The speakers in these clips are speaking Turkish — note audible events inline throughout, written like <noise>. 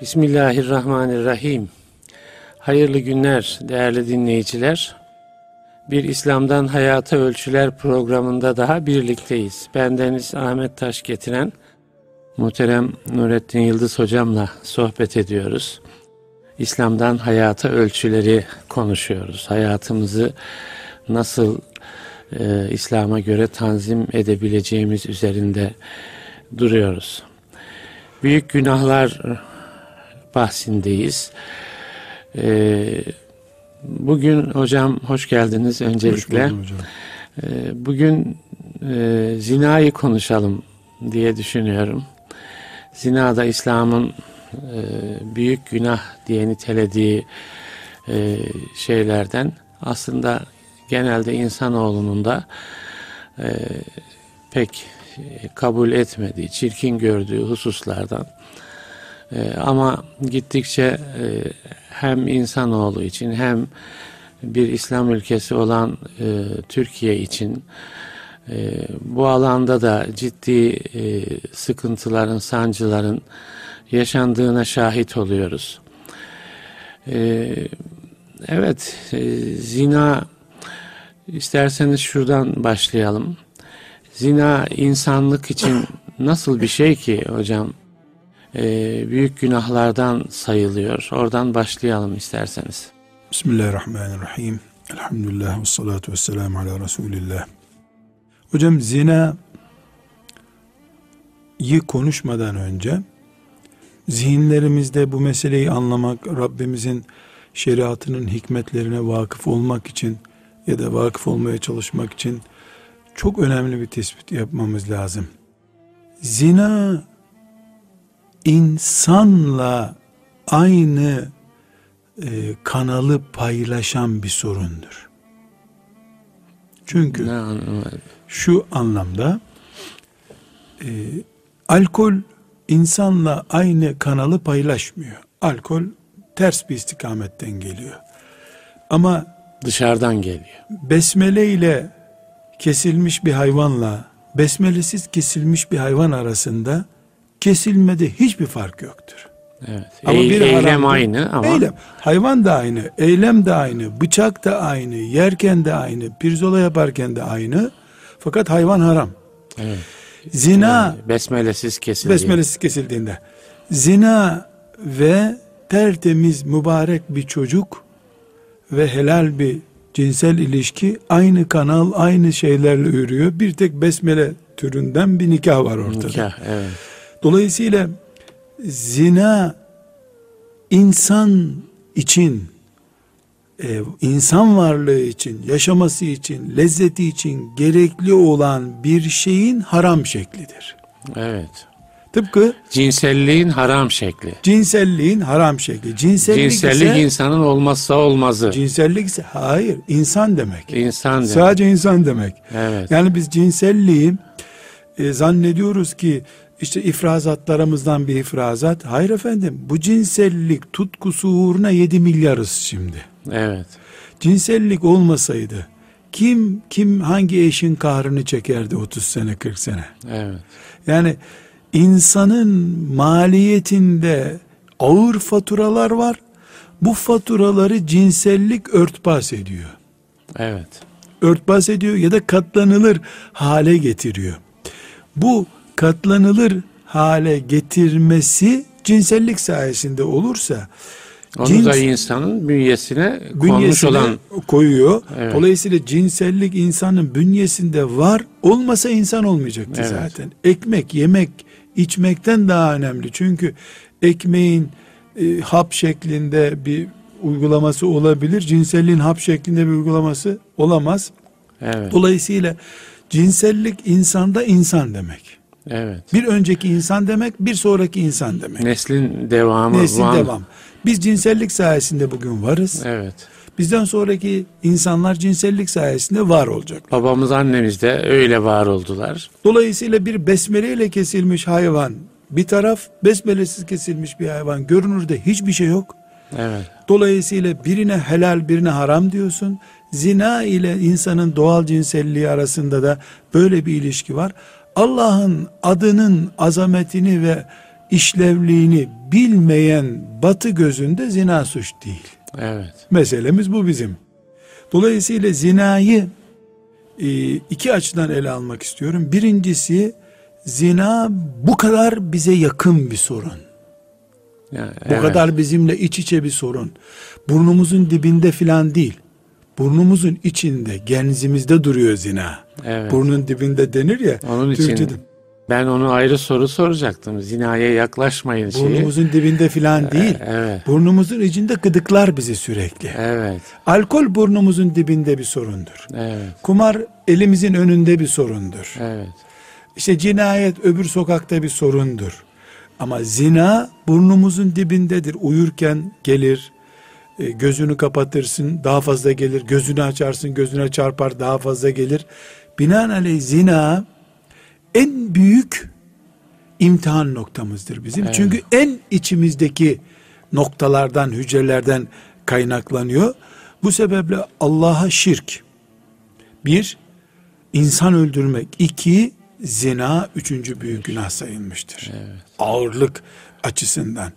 Bismillahirrahmanirrahim. Hayırlı günler değerli dinleyiciler. Bir İslam'dan Hayata Ölçüler programında daha birlikteyiz. Bendeniz Ahmet Taş getiren muhterem Nurettin Yıldız hocamla sohbet ediyoruz. İslam'dan hayata ölçüleri konuşuyoruz. Hayatımızı nasıl e, İslam'a göre tanzim edebileceğimiz üzerinde duruyoruz. Büyük günahlar bahsindeyiz. Ee, bugün hocam hoş geldiniz öncelikle. Hoş hocam. Ee, bugün e, zinayı konuşalım diye düşünüyorum. Zina da İslam'ın e, büyük günah diye nitelediği e, şeylerden aslında genelde insanoğlunun da e, pek kabul etmediği, çirkin gördüğü hususlardan e, ama gittikçe e, hem insanoğlu için hem bir İslam ülkesi olan e, Türkiye için e, bu alanda da ciddi e, sıkıntıların, sancıların yaşandığına şahit oluyoruz. E, evet, e, zina isterseniz şuradan başlayalım. Zina insanlık için nasıl bir şey ki hocam? E, büyük günahlardan sayılıyor. Oradan başlayalım isterseniz. Bismillahirrahmanirrahim. Elhamdülillah ve salatu ve selamu ala Resulillah. Hocam zina iyi konuşmadan önce zihinlerimizde bu meseleyi anlamak, Rabbimizin şeriatının hikmetlerine vakıf olmak için ya da vakıf olmaya çalışmak için çok önemli bir tespit yapmamız lazım. Zina insanla aynı e, kanalı paylaşan bir sorundur. Çünkü şu anlamda e, alkol insanla aynı kanalı paylaşmıyor. Alkol ters bir istikametten geliyor. Ama dışarıdan geliyor. Besmele ile kesilmiş bir hayvanla besmelesiz kesilmiş bir hayvan arasında kesilmede hiçbir fark yoktur. Evet. Ama e- bir eylem haramdır. aynı ama eylem. Hayvan da aynı, eylem de aynı, bıçak da aynı, yerken de aynı, pirzola yaparken de aynı. Fakat hayvan haram. Evet. Zina yani besmelesiz kesildiğinde. Besmelesiz kesildiğinde. Zina ve tertemiz mübarek bir çocuk ve helal bir cinsel ilişki aynı kanal aynı şeylerle yürüyor. Bir tek besmele türünden bir nikah var ortada. Nikah, evet. Dolayısıyla zina insan için e, insan varlığı için, yaşaması için, lezzeti için gerekli olan bir şeyin haram şeklidir. Evet. Tıpkı cinselliğin haram şekli. Cinselliğin haram şekli. Cinsellik, cinsellik ise, insanın olmazsa olmazı. Cinsellik ise hayır, insan demek. İnsan demek. Sadece insan demek. Evet. Yani biz cinselliği e, zannediyoruz ki işte ifrazatlarımızdan bir ifrazat. Hayır efendim bu cinsellik tutkusu uğruna 7 milyarız şimdi. Evet. Cinsellik olmasaydı kim kim hangi eşin kahrını çekerdi 30 sene 40 sene? Evet. Yani insanın maliyetinde ağır faturalar var. Bu faturaları cinsellik örtbas ediyor. Evet. Örtbas ediyor ya da katlanılır hale getiriyor. Bu katlanılır hale getirmesi cinsellik sayesinde olursa onu cins, da insanın bünyesine, bünyesine olan koyuyor. Evet. Dolayısıyla cinsellik insanın bünyesinde var. Olmasa insan olmayacaktı evet. zaten. Ekmek, yemek, içmekten daha önemli. Çünkü ekmeğin e, hap şeklinde bir uygulaması olabilir. Cinselliğin hap şeklinde bir uygulaması olamaz. Evet. Dolayısıyla cinsellik insanda insan demek. Evet. Bir önceki insan demek, bir sonraki insan demek. Neslin devamı. Neslin van. devam. Biz cinsellik sayesinde bugün varız. Evet. Bizden sonraki insanlar cinsellik sayesinde var olacak. Babamız annemiz de öyle var oldular. Dolayısıyla bir besmeleyle kesilmiş hayvan bir taraf, besmelesiz kesilmiş bir hayvan görünürde hiçbir şey yok. Evet. Dolayısıyla birine helal birine haram diyorsun. Zina ile insanın doğal cinselliği arasında da böyle bir ilişki var. Allah'ın adının azametini ve işlevliğini bilmeyen batı gözünde zina suç değil. Evet. Meselemiz bu bizim. Dolayısıyla zinayı e, iki açıdan ele almak istiyorum. Birincisi zina bu kadar bize yakın bir sorun. Yani, Bu evet. kadar bizimle iç içe bir sorun. Burnumuzun dibinde filan değil. Burnumuzun içinde, genzimizde duruyor zina. Evet. Burnun dibinde denir ya. Onun için Türkçe'de. ben onu ayrı soru soracaktım. Zinaya yaklaşmayın şeyi. Burnumuzun dibinde filan değil. Evet. Burnumuzun içinde gıdıklar bizi sürekli. Evet. Alkol burnumuzun dibinde bir sorundur. Evet. Kumar elimizin önünde bir sorundur. Evet. İşte cinayet öbür sokakta bir sorundur. Ama zina burnumuzun dibindedir. Uyurken gelir, e, gözünü kapatırsın daha fazla gelir, gözünü açarsın gözüne çarpar daha fazla gelir. Binaenaleyh zina en büyük imtihan noktamızdır bizim. Evet. Çünkü en içimizdeki noktalardan, hücrelerden kaynaklanıyor. Bu sebeple Allah'a şirk, bir, insan öldürmek, iki, zina üçüncü büyük günah sayılmıştır. Ağırlık açısından.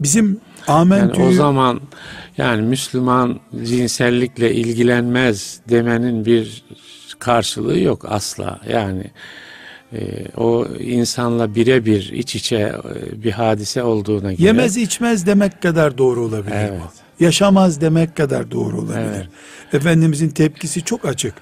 Bizim Yani amentüyü o zaman yani Müslüman cinsellikle ilgilenmez demenin bir karşılığı yok asla. Yani e, o insanla birebir iç içe e, bir hadise olduğuna göre. yemez içmez demek kadar doğru olabilir Evet. bu. Yaşamaz demek kadar doğru olabilir. Evet. Efendimizin tepkisi çok açık.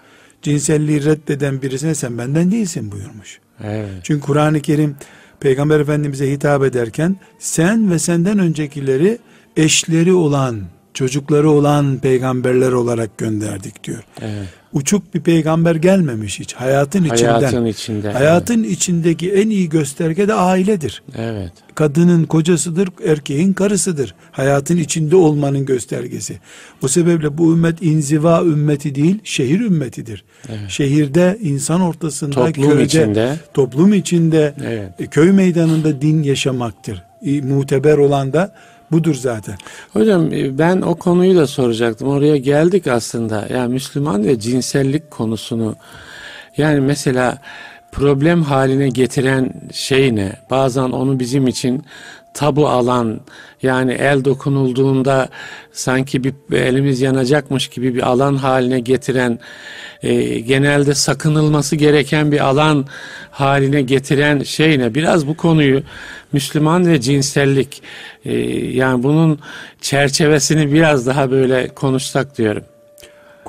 Cinselliği reddeden birisine sen benden değilsin buyurmuş. Evet. Çünkü Kur'an-ı Kerim Peygamber Efendimiz'e hitap ederken sen ve senden öncekileri eşleri olan, çocukları olan peygamberler olarak gönderdik diyor. Evet. Uçuk bir peygamber gelmemiş hiç. Hayatın içinden. Hayatın içinde. Hayatın içindeki en iyi gösterge de ailedir. Evet. Kadının kocasıdır, erkeğin karısıdır. Hayatın içinde olmanın göstergesi. O sebeple bu ümmet inziva ümmeti değil, şehir ümmetidir. Şehirde, insan ortasında, Toplum köyde, içinde. toplum içinde, Evet. e, köy meydanında din yaşamaktır. Muteber olan da budur zaten. Hocam e, ben o konuyu da soracaktım. Oraya geldik aslında. Yani Müslüman ve cinsellik konusunu yani mesela problem haline getiren şey ne? Bazen onu bizim için tabu alan yani el dokunulduğunda sanki bir elimiz yanacakmış gibi bir alan haline getiren e, genelde sakınılması gereken bir alan haline getiren şey ne? Biraz bu konuyu Müslüman ve cinsellik e, yani bunun çerçevesini biraz daha böyle konuşsak diyorum.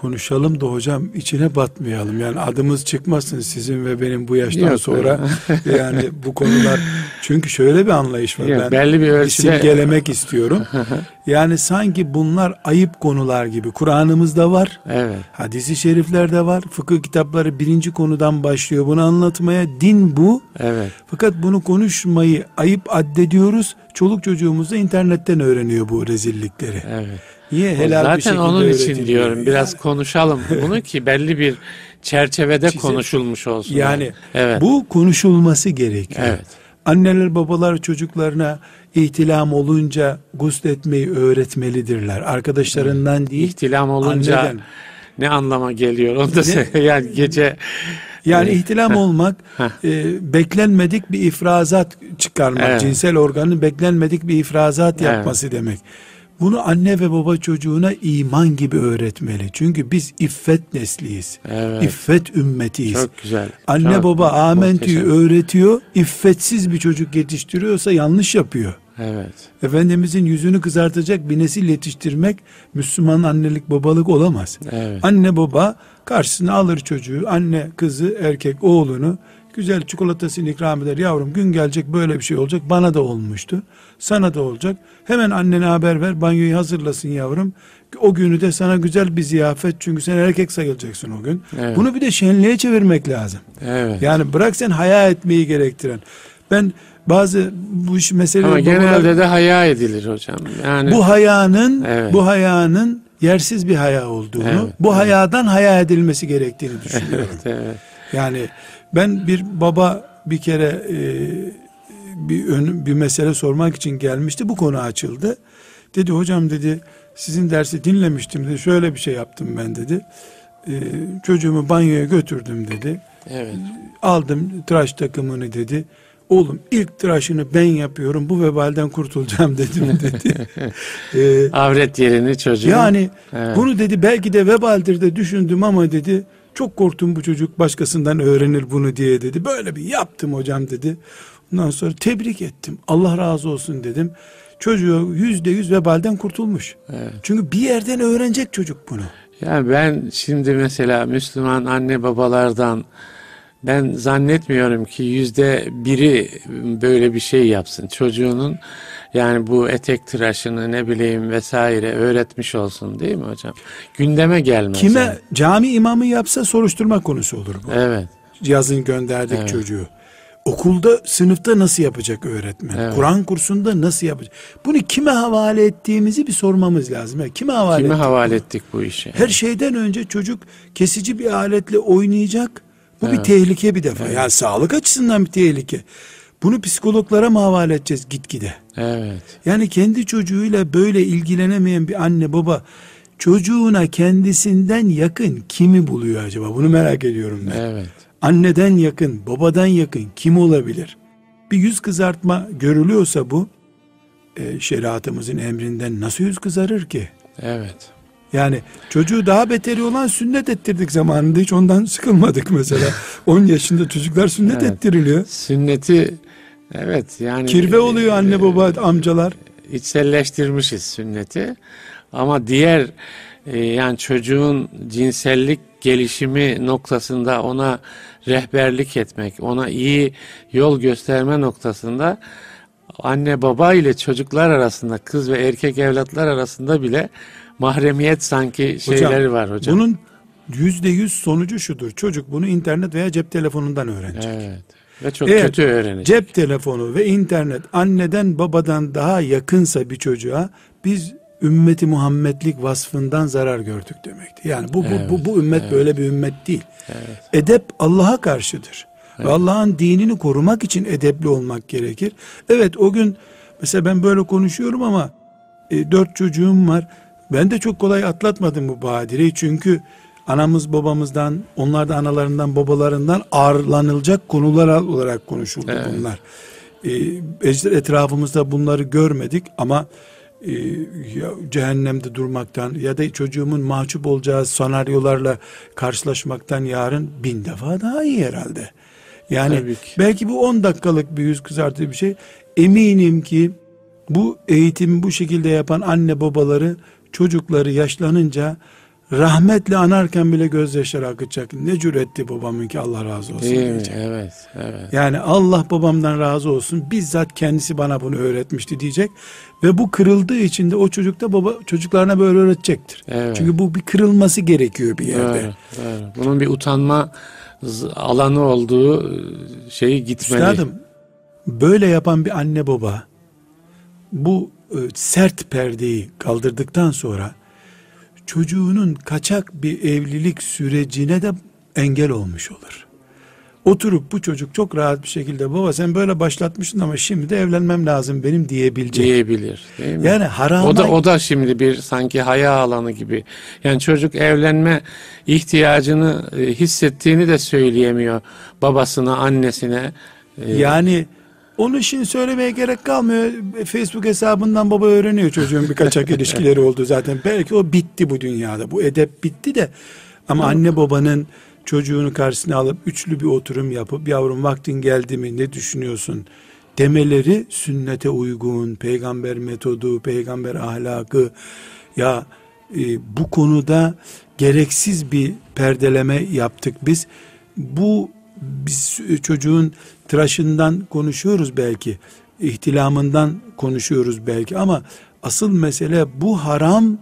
Konuşalım da hocam içine batmayalım. Yani adımız çıkmasın sizin ve benim bu yaştan Yok, sonra. <laughs> yani bu konular çünkü şöyle bir anlayış var. Yok, ben belli bir ölçüde- simgelemek istiyorum. <laughs> yani sanki bunlar ayıp konular gibi. Kur'an'ımızda var. Evet. Hadisi şeriflerde var. Fıkıh kitapları birinci konudan başlıyor bunu anlatmaya. Din bu. Evet. Fakat bunu konuşmayı ayıp addediyoruz. Çoluk çocuğumuz da internetten öğreniyor bu rezillikleri. Evet. Niye helal bir Zaten şekilde onun için diyorum biraz Yani- konuşalım bunu ki belli bir çerçevede Çizim. konuşulmuş olsun. Yani evet. bu konuşulması gerekiyor. Evet. Anneler babalar çocuklarına ihtilam olunca gusletmeyi öğretmelidirler. Arkadaşlarından değil. ihtilam olunca anneden. ne anlama geliyor onu da söyle. yani gece Yani Evet. ihtilam olmak e, beklenmedik bir ifrazat çıkarmak. Evet. Cinsel organın beklenmedik bir ifrazat Evet. yapması demek. Bunu anne ve baba çocuğuna iman gibi öğretmeli. Çünkü biz iffet nesliyiz. Evet. İffet ümmetiyiz. çok güzel. Anne Çok baba amentüyü öğretiyor. İffetsiz bir çocuk yetiştiriyorsa yanlış yapıyor. Evet. Efendimizin yüzünü kızartacak bir nesil yetiştirmek Müslüman annelik babalık olamaz. Evet. Anne baba karşısına alır çocuğu, anne kızı, erkek oğlunu güzel çikolatasını ikram eder. Yavrum gün gelecek böyle bir şey olacak. Bana da olmuştu. Sana da olacak. Hemen annene haber ver. Banyoyu hazırlasın yavrum. O günü de sana güzel bir ziyafet. Çünkü sen erkek sayılacaksın o gün. Evet. Bunu bir de şenliğe çevirmek lazım. Evet. Yani bırak sen haya etmeyi gerektiren. Ben bazı bu iş meseleleri Ama babalar- genelde de haya edilir hocam. Yani bu hayanın Evet. bu hayanın yersiz bir haya olduğunu, Evet, bu evet. hayadan haya edilmesi gerektiğini düşünüyorum. evet, evet. Yani ben bir baba bir kere e, bir ön- bir mesele sormak için gelmişti. Bu konu açıldı. Dedi hocam dedi sizin dersi dinlemiştim dedi. Şöyle bir şey yaptım ben dedi. E, çocuğumu banyoya götürdüm dedi. Evet. Aldım tıraş takımını dedi. Oğlum ilk tıraşını ben yapıyorum bu vebalden kurtulacağım dedim dedi. ee, <laughs> Avret yerini çocuğun. Yani evet. bunu dedi belki de vebaldir de düşündüm ama dedi çok korktum bu çocuk başkasından öğrenir bunu diye dedi. Böyle bir yaptım hocam dedi. Ondan sonra tebrik ettim. Allah razı olsun dedim. Çocuğu yüzde yüz vebalden kurtulmuş. Evet. Çünkü bir yerden öğrenecek çocuk bunu. Yani ben şimdi mesela Müslüman anne babalardan ben zannetmiyorum ki yüzde biri böyle bir şey yapsın. Çocuğunun yani bu etek tıraşını ne bileyim vesaire öğretmiş olsun değil mi hocam? Gündeme gelmez. Kime yani. cami imamı yapsa soruşturma konusu olur bu. Evet. Yazın gönderdik evet. çocuğu. Okulda, sınıfta nasıl yapacak öğretmen? Evet. Kur'an kursunda nasıl yapacak? Bunu kime havale ettiğimizi bir sormamız lazım. Yani kime havale kime ettik? havale ettik bu işi? Her şeyden önce çocuk kesici bir aletle oynayacak. Bu evet. bir tehlike bir defa. Evet. Yani sağlık açısından bir tehlike. Bunu psikologlara mı havale edeceğiz gitgide? Evet. Yani kendi çocuğuyla böyle ilgilenemeyen bir anne baba çocuğuna kendisinden yakın kimi buluyor acaba? Bunu merak ediyorum ben. Evet. Anneden yakın, babadan yakın kim olabilir? Bir yüz kızartma görülüyorsa bu e, şeriatımızın emrinden nasıl yüz kızarır ki? Evet. Yani çocuğu daha beteri olan sünnet ettirdik zamanında hiç ondan sıkılmadık mesela. <laughs> 10 yaşında çocuklar sünnet evet. ettiriliyor. Sünneti evet yani kirve oluyor anne e, baba amcalar. İçselleştirmişiz sünneti. Ama diğer e, yani çocuğun cinsellik gelişimi noktasında ona rehberlik etmek, ona iyi yol gösterme noktasında anne baba ile çocuklar arasında, kız ve erkek evlatlar arasında bile mahremiyet sanki şeyleri hocam, var hocam. Bunun yüzde yüz sonucu şudur. Çocuk bunu internet veya cep telefonundan öğrenecek. Evet. Ve çok Eğer kötü öğrenecek. Cep telefonu ve internet anneden babadan daha yakınsa bir çocuğa biz ümmeti Muhammedlik vasfından zarar gördük demekti. Yani bu evet, bu bu, bu ümmet evet. böyle bir ümmet değil. Evet. Edep Allah'a karşıdır. Evet. Ve Allah'ın dinini korumak için edepli olmak gerekir. Evet o gün mesela ben böyle konuşuyorum ama e, dört çocuğum var. Ben de çok kolay atlatmadım bu badireyi çünkü anamız babamızdan, onlar da analarından babalarından ağırlanılacak konular olarak konuşuldu evet. bunlar. Ee, etrafımızda bunları görmedik ama e, ya, cehennemde durmaktan ya da çocuğumun mahcup olacağı senaryolarla karşılaşmaktan yarın bin defa daha iyi herhalde. Yani belki bu 10 dakikalık bir yüz kızartığı bir şey. Eminim ki bu eğitimi bu şekilde yapan anne babaları çocukları yaşlanınca rahmetle anarken bile gözyaşları akıtacak. Ne cüretti babamın ki Allah razı olsun Değil diyecek. Mi? Evet, evet. Yani Allah babamdan razı olsun. Bizzat kendisi bana bunu öğretmişti diyecek. Ve bu kırıldığı için de o çocuk da baba çocuklarına böyle öğretecektir. Evet. Çünkü bu bir kırılması gerekiyor bir yerde. Evet, evet. Bunun bir utanma alanı olduğu e, şeyi gitmeli. Üstadım böyle yapan bir anne baba bu sert perdeyi kaldırdıktan sonra çocuğunun kaçak bir evlilik sürecine de engel olmuş olur. Oturup bu çocuk çok rahat bir şekilde baba sen böyle başlatmışsın ama şimdi de evlenmem lazım benim diyebilecek. Diyebilir değil mi? Yani harama... O da, o da şimdi bir sanki haya alanı gibi. Yani çocuk evlenme ihtiyacını e, hissettiğini de söyleyemiyor babasına annesine. E, yani onu şimdi söylemeye gerek kalmıyor. Facebook hesabından baba öğreniyor çocuğun bir kaçak <laughs> ilişkileri oldu zaten. Belki o bitti bu dünyada. Bu edep bitti de ama anne babanın çocuğunu karşısına alıp üçlü bir oturum yapıp yavrum vaktin geldi mi ne düşünüyorsun demeleri sünnete uygun, peygamber metodu, peygamber ahlakı ya e, bu konuda gereksiz bir perdeleme yaptık biz. Bu biz çocuğun tıraşından konuşuyoruz belki, ihtilamından konuşuyoruz belki ama asıl mesele bu haram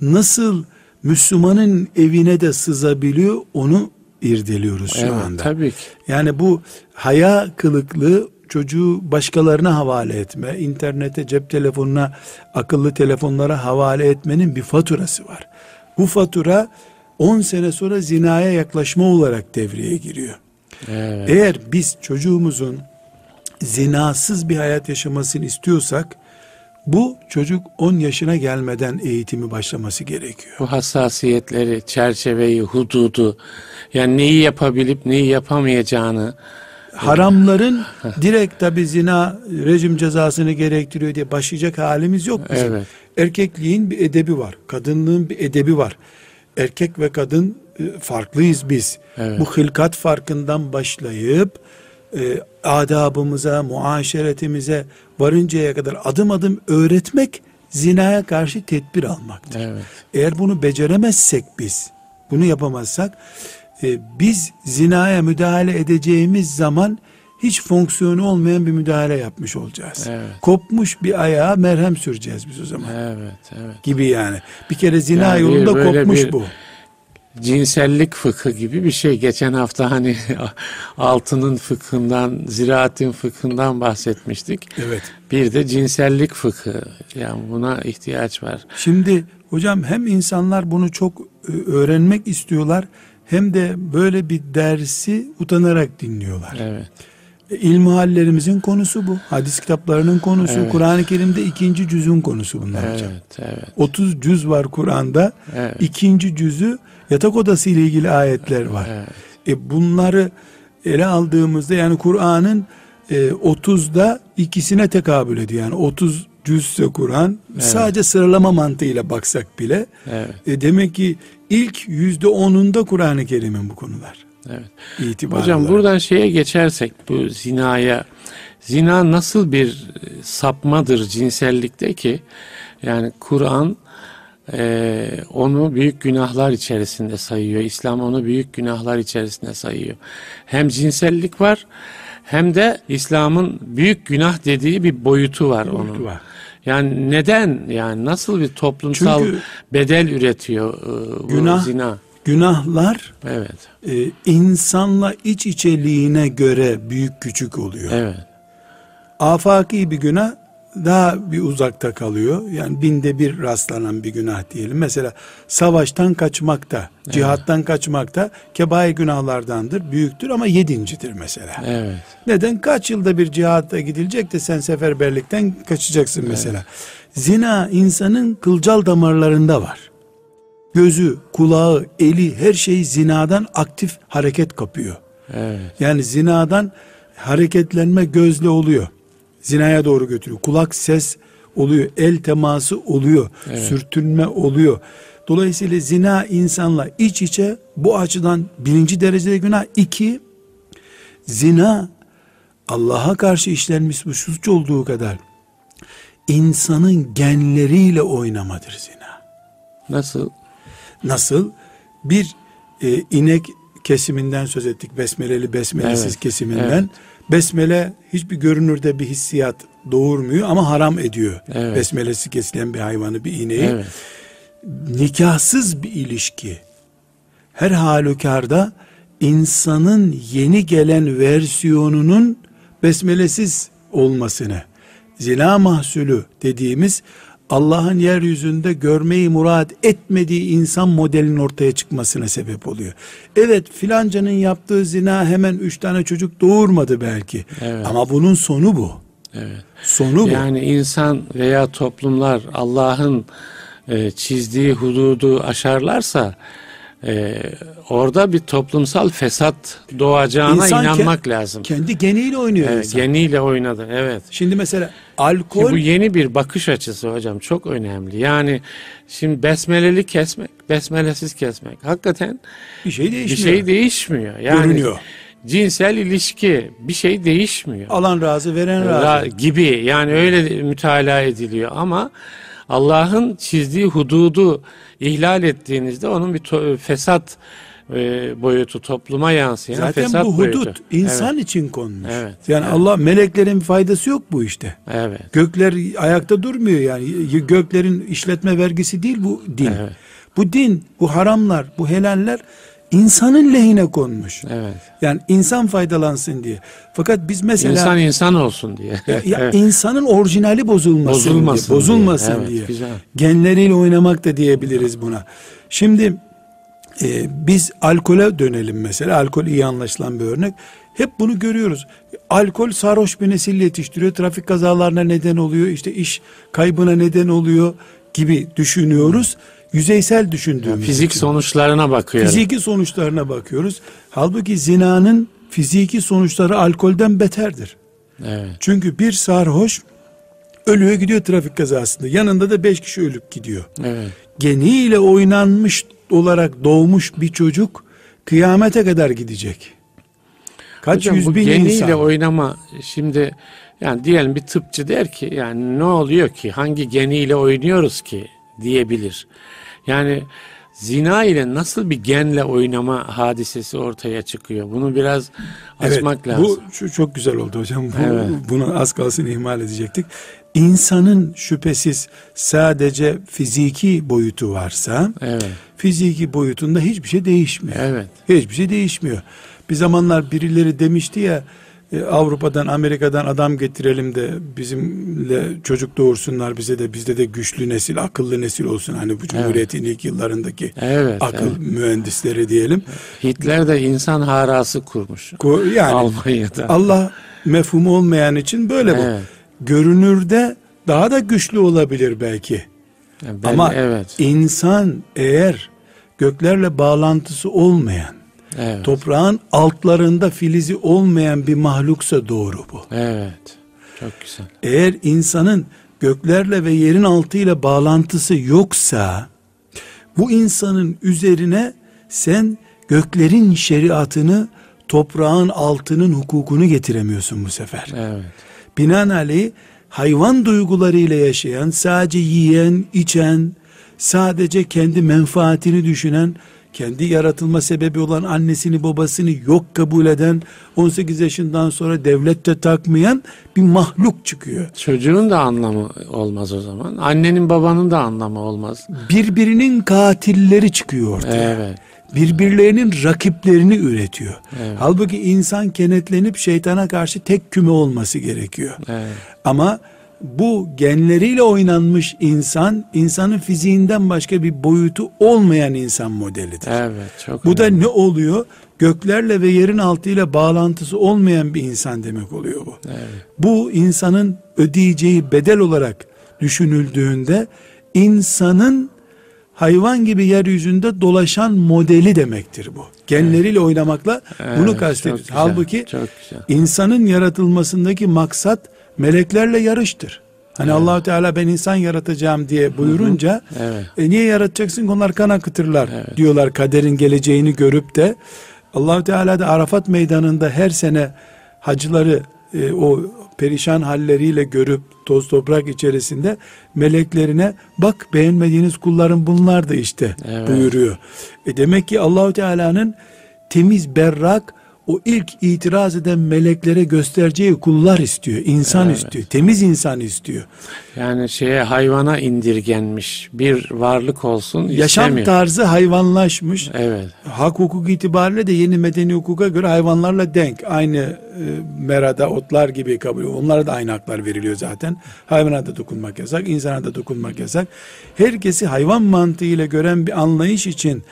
nasıl Müslümanın evine de sızabiliyor onu irdeliyoruz şu evet, anda. Tabii ki. Yani bu haya kılıklı çocuğu başkalarına havale etme, internete, cep telefonuna, akıllı telefonlara havale etmenin bir faturası var. Bu fatura 10 sene sonra zinaya yaklaşma olarak devreye giriyor. Evet. Eğer biz çocuğumuzun zinasız bir hayat yaşamasını istiyorsak bu çocuk 10 yaşına gelmeden eğitimi başlaması gerekiyor. Bu hassasiyetleri, çerçeveyi, hududu yani neyi yapabilip neyi yapamayacağını haramların direkt tabi zina rejim cezasını gerektiriyor diye başlayacak halimiz yok bizim. Evet. Erkekliğin bir edebi var. Kadınlığın bir edebi var. Erkek ve kadın farklıyız biz. Evet. Bu hılkat farkından başlayıp e, adabımıza, muaşeretimize varıncaya kadar adım adım öğretmek zinaya karşı tedbir almaktır. Evet. Eğer bunu beceremezsek biz, bunu yapamazsak e, biz zinaya müdahale edeceğimiz zaman hiç fonksiyonu olmayan bir müdahale yapmış olacağız. Evet. Kopmuş bir ayağa merhem süreceğiz biz o zaman. Evet, evet. Gibi yani. Bir kere zina Yani yolunda kopmuş bir- bu. Cinsellik fıkhı gibi bir şey. Geçen hafta hani <laughs> altının fıkhından, ziraatin fıkhından bahsetmiştik. Evet. Bir de cinsellik fıkhı. Yani buna ihtiyaç var. Şimdi hocam hem insanlar bunu çok e, öğrenmek istiyorlar hem de böyle bir dersi utanarak dinliyorlar. Evet. E, İlmihallerimizin konusu bu. Hadis kitaplarının konusu. Evet. Kur'an-ı Kerim'de ikinci cüzün konusu bunlar hocam. Evet, evet. 30 cüz var Kur'an'da. Evet. İkinci cüzü yatak odası ile ilgili ayetler var. Evet. E bunları ele aldığımızda yani Kur'an'ın e, 30'da ikisine tekabül ediyor. Yani 30 cüzse Kur'an sadece sıralama mantığıyla baksak bile Evet. e, demek ki ilk yüzde onunda Kur'an-ı Kerim'in bu konular. Evet. Hocam olarak. buradan şeye geçersek bu zinaya zina nasıl bir e, sapmadır cinsellikte ki yani Kur'an e, onu büyük günahlar içerisinde sayıyor. İslam onu büyük günahlar içerisinde sayıyor. Hem cinsellik var hem de İslam'ın büyük günah dediği bir boyutu var Boyutu onun. var. Yani neden yani nasıl bir toplumsal Çünkü bedel üretiyor e, bu günah- zina? Günahlar Evet. e, insanla iç içeliğine göre büyük küçük oluyor. Evet. afaki bir günah daha bir uzakta kalıyor. Yani binde bir rastlanan bir günah diyelim. Mesela savaştan kaçmakta, cihattan kaçmakta kebair günahlardandır, büyüktür ama yedincidir mesela. Evet. Neden? Kaç yılda bir cihatta gidilecek de sen seferberlikten kaçacaksın mesela. Zina insanın kılcal damarlarında var. Gözü, kulağı, eli her şey zinadan aktif hareket kapıyor. Evet. Yani zinadan hareketlenme gözle oluyor. Zinaya doğru götürüyor. Kulak ses oluyor. El teması oluyor. Sürtünme oluyor. Dolayısıyla zina insanla iç içe bu açıdan birinci derecede günah. İki, zina Allah'a karşı işlenmiş bu suç olduğu kadar insanın genleriyle oynamadır zina. Nasıl? Nasıl? Bir e, inek kesiminden söz ettik. Besmeleli besmelesiz Evet, kesiminden. evet. Besmele hiçbir görünürde bir hissiyat doğurmuyor ama haram ediyor. Evet. Besmelesi kesilen bir hayvanı, bir ineği. Evet. Nikahsız bir ilişki her halükarda insanın yeni gelen versiyonunun besmelesiz olmasını, zina mahsulü dediğimiz Allah'ın yeryüzünde görmeyi murad etmediği insan modelinin ortaya çıkmasına sebep oluyor. Evet filancanın yaptığı zina hemen üç tane çocuk doğurmadı belki. Evet. Ama bunun sonu bu. Evet. Sonu bu. Yani insan veya toplumlar Allah'ın e, çizdiği hududu aşarlarsa e, orada bir toplumsal fesat doğacağına İnsan ke- inanmak lazım. Kendi geniyle oynuyor Evet, insan. geniyle oynadı. Evet. Şimdi mesela Ki alkol bu yeni bir bakış açısı hocam çok önemli. Yani şimdi besmeleli kesmek, besmelesiz kesmek hakikaten bir şey bir değişmiyor. şey değişmiyor. Yani Görünüyor. cinsel ilişki bir şey değişmiyor. Alan razı, veren Ra- razı. gibi yani öyle mütalaa ediliyor ama Allah'ın çizdiği hududu ihlal ettiğinizde onun bir to- fesat e, boyutu topluma yansıyan Zaten fesat bu boyutu. hudut insan için konmuş. Evet, Yani evet. Allah meleklerin faydası yok bu işte. Evet. Gökler ayakta durmuyor yani. Göklerin işletme vergisi değil bu din. Evet. Bu din, bu haramlar, bu helaller insanın lehine konmuş. Evet. Yani insan faydalansın diye. Fakat biz mesela İnsan insan olsun diye. ya, ya <laughs> Evet. insanın orijinali bozulmasın, Bozulmasın diye, bozulmasın diye. Evet, diye. güzel. Genleriyle oynamak da diyebiliriz buna. Şimdi e, biz alkole dönelim mesela. Alkol iyi anlaşılan bir örnek. Hep bunu görüyoruz. Alkol sarhoş bir nesil yetiştiriyor. Trafik kazalarına neden oluyor. işte iş kaybına neden oluyor gibi düşünüyoruz. Yüzeysel düşündüğümüz Fizik için. sonuçlarına bakıyor. Fiziki sonuçlarına bakıyoruz. Halbuki zinanın fiziki sonuçları alkolden beterdir. Evet. Çünkü bir sarhoş ölüyor gidiyor trafik kazasında. Yanında da beş kişi ölüp gidiyor. Evet. Geniyle oynanmış olarak doğmuş bir çocuk kıyamete kadar gidecek. Kaç Hocam, yüz bin geniyle insan. oynama şimdi yani diyelim bir tıpçı der ki yani ne oluyor ki hangi geniyle oynuyoruz ki diyebilir. Yani zina ile nasıl bir genle oynama hadisesi ortaya çıkıyor? Bunu biraz açmak evet, lazım. Bu şu çok güzel oldu hocam. Bu, Evet. Bunu az kalsın ihmal edecektik. İnsanın şüphesiz sadece fiziki boyutu varsa Evet. fiziki boyutunda hiçbir şey değişmiyor. Evet. Hiçbir şey değişmiyor. Bir zamanlar birileri demişti ya e, Avrupa'dan Amerika'dan adam getirelim de bizimle çocuk doğursunlar bize de bizde de güçlü nesil akıllı nesil olsun hani bu cumhuriyetin ilk yıllarındaki Evet. akıl evet. mühendisleri diyelim. Hitler de insan harası kurmuş. Yani Almanya'da. Allah mefhumu olmayan için böyle bu. Evet. Görünürde daha da güçlü olabilir belki. Yani ben- Ama evet. insan eğer göklerle bağlantısı olmayan, Evet. toprağın altlarında filizi olmayan bir mahluksa doğru bu. Evet. Çok güzel. Eğer insanın göklerle ve yerin altıyla bağlantısı yoksa bu insanın üzerine sen göklerin şeriatını toprağın altının hukukunu getiremiyorsun bu sefer. Evet. Binaenaleyh hayvan duygularıyla yaşayan, sadece yiyen, içen, sadece kendi menfaatini düşünen, kendi yaratılma sebebi olan annesini babasını yok kabul eden, 18 yaşından sonra devlette takmayan bir mahluk çıkıyor. Çocuğun da anlamı olmaz o zaman. Annenin babanın da anlamı olmaz. Birbirinin katilleri çıkıyor ortaya. Evet. Birbirlerinin rakiplerini üretiyor. Evet. Halbuki insan kenetlenip şeytana karşı tek küme olması gerekiyor. Evet. Ama bu genleriyle oynanmış insan, insanın fiziğinden başka bir boyutu olmayan insan modelidir. Evet. Çok Bu da önemli. ne oluyor? Göklerle ve yerin altıyla bağlantısı olmayan bir insan demek oluyor bu. Evet. Bu insanın ödeyeceği bedel olarak düşünüldüğünde insanın hayvan gibi yeryüzünde dolaşan modeli demektir bu. Genleriyle oynamakla Evet, bunu kastediyoruz. Halbuki çok güzel. insanın yaratılmasındaki maksat meleklerle yarıştır. Hani Allahu Teala ben insan yaratacağım diye buyurunca Evet. e niye yaratacaksın onlar kan akıtırlar Evet. diyorlar kaderin geleceğini görüp de Allahu Teala da Arafat meydanında her sene hacıları e, o perişan halleriyle görüp toz toprak içerisinde meleklerine bak beğenmediğiniz kullarım bunlar da işte Evet. buyuruyor. E demek ki Allahu Teala'nın temiz berrak o ilk itiraz eden meleklere göstereceği kullar istiyor, insan Evet. istiyor, temiz insan istiyor. Yani şeye hayvana indirgenmiş bir varlık olsun Yaşam istemiyor. tarzı hayvanlaşmış. Evet. Hak hukuk itibariyle de yeni medeni hukuka göre hayvanlarla denk. Aynı e, merada otlar gibi kabul ediyor. Onlara da aynı haklar veriliyor zaten. Hayvana da dokunmak yasak, insana da dokunmak yasak. Herkesi hayvan mantığıyla gören bir anlayış için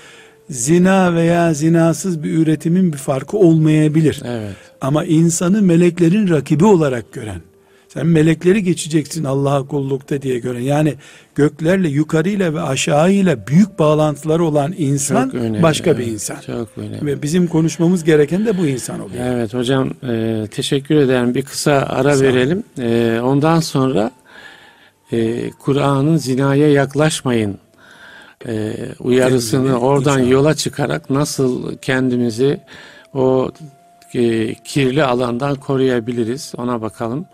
zina veya zinasız bir üretimin bir farkı olmayabilir. Evet. Ama insanı meleklerin rakibi olarak gören, sen melekleri geçeceksin Allah'a kullukta diye gören, yani göklerle yukarıyla ve aşağıyla büyük bağlantıları olan insan Çok önemli. başka bir evet. insan. Çok önemli. Ve bizim konuşmamız gereken de bu insan oluyor. Evet hocam e, teşekkür ederim. Bir kısa ara Sağ verelim. E, ondan sonra e, Kur'an'ın zinaya yaklaşmayın e, uyarısını oradan yola çıkarak nasıl kendimizi o e, kirli alandan koruyabiliriz ona bakalım.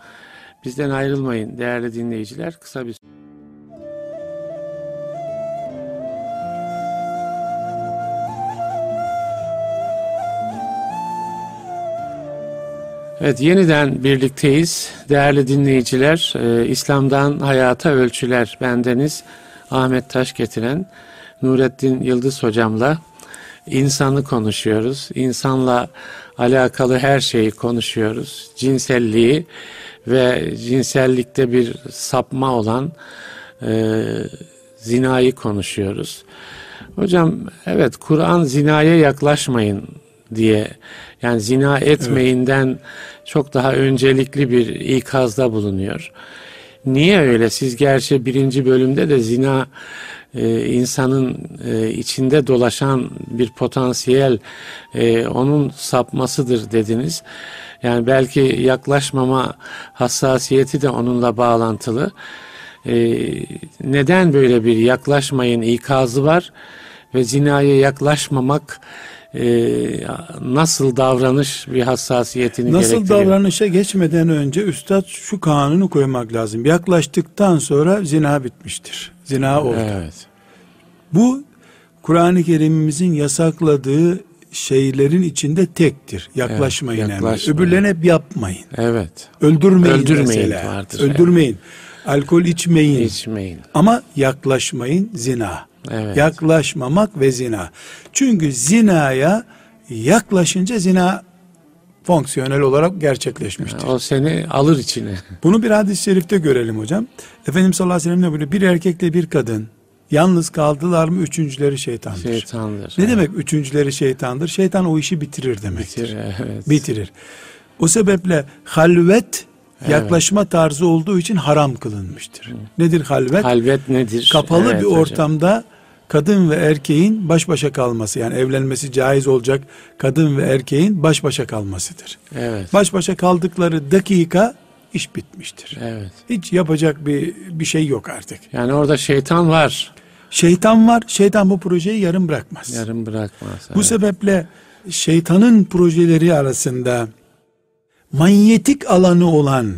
Bizden ayrılmayın değerli dinleyiciler. Kısa bir Evet yeniden birlikteyiz. Değerli dinleyiciler, e, İslam'dan Hayata Ölçüler bendeniz Ahmet Taş getiren Nurettin Yıldız hocamla insanı konuşuyoruz. İnsanla alakalı her şeyi konuşuyoruz. Cinselliği ve cinsellikte bir sapma olan e, zinayı konuşuyoruz. Hocam evet Kur'an zinaya yaklaşmayın diye yani zina etmeyinden çok daha öncelikli bir ikazda bulunuyor. Niye öyle? Siz gerçi birinci bölümde de zina e, insanın e, içinde dolaşan bir potansiyel e, onun sapmasıdır dediniz. Yani belki yaklaşmama hassasiyeti de onunla bağlantılı. E, neden böyle bir yaklaşmayın ikazı var ve zinaya yaklaşmamak e, nasıl davranış bir hassasiyetini Nasıl gerektiriyor? davranışa geçmeden önce üstad şu kanunu koymak lazım. Yaklaştıktan sonra zina bitmiştir. Zina oldu. Evet. Bu Kur'an-ı Kerim'imizin yasakladığı şeylerin içinde tektir. Yaklaşmayın Evet, yaklaşmayın. Öbürlerine hep yapmayın. Evet. Öldürmeyin, Öldürmeyin mesela. vardır, Öldürmeyin. Alkol içmeyin. İçmeyin. Ama yaklaşmayın zina. Evet. Yaklaşmamak ve zina. Çünkü zinaya yaklaşınca zina fonksiyonel olarak gerçekleşmiştir. O seni alır içine. Bunu bir hadis-i şerifte görelim hocam. Efendimiz sallallahu aleyhi ve sellem ne buyuruyor? Bir erkekle bir kadın yalnız kaldılar mı üçüncüleri şeytandır. Şeytandır. Ne demek üçüncüleri şeytandır? Şeytan o işi bitirir demektir. Bitir, evet. Bitirir. O sebeple halvet yaklaşma tarzı olduğu için haram kılınmıştır. Nedir halvet? Halvet nedir? Kapalı Evet bir hocam. ortamda kadın ve erkeğin baş başa kalması yani evlenmesi caiz olacak kadın ve erkeğin baş başa kalmasıdır. Evet. Baş başa kaldıkları dakika iş bitmiştir. Evet. Hiç yapacak bir bir şey yok artık. Yani orada şeytan var. Şeytan var. Şeytan bu projeyi yarım bırakmaz. Yarım bırakmaz. Bu evet. sebeple şeytanın projeleri arasında manyetik alanı olan